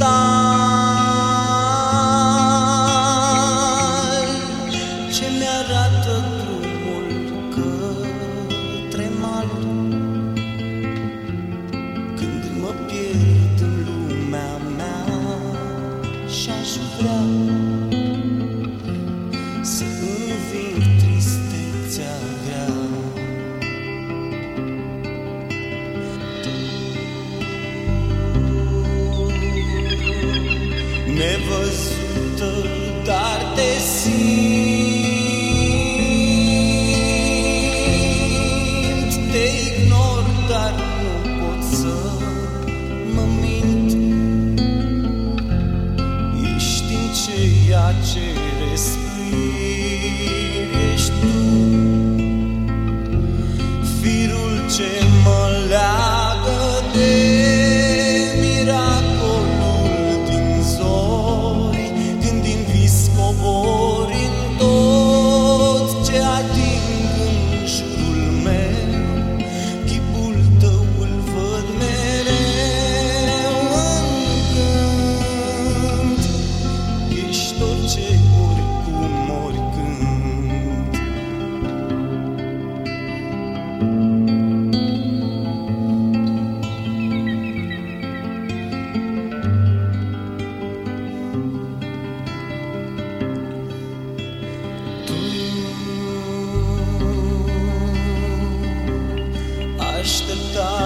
star.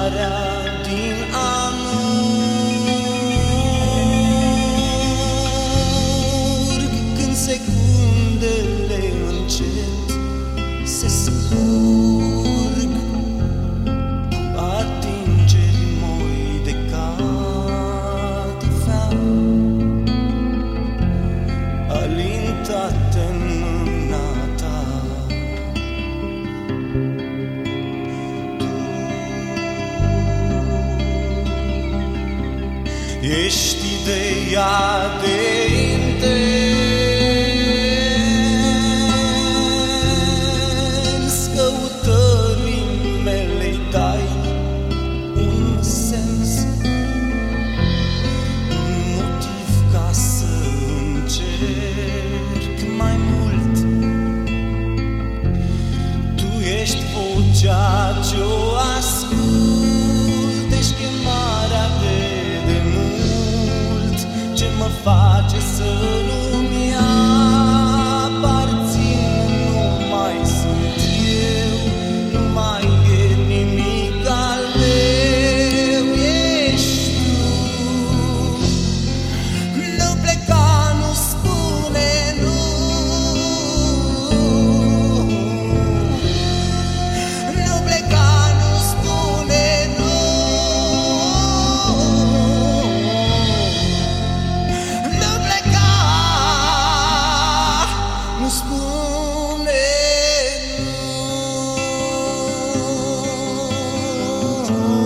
Starea din amurg Când secundele încet se scurg Ești ideea de intens Căutării mele dai un sens Un motiv ca să încerc mai mult. Tu ești vocea ce face să nu-mi aparțin. Nu mai sunt eu, nu mai e nimic al meu. Ești tu. Nu pleca, nu spune nu. Nu pleca Oh.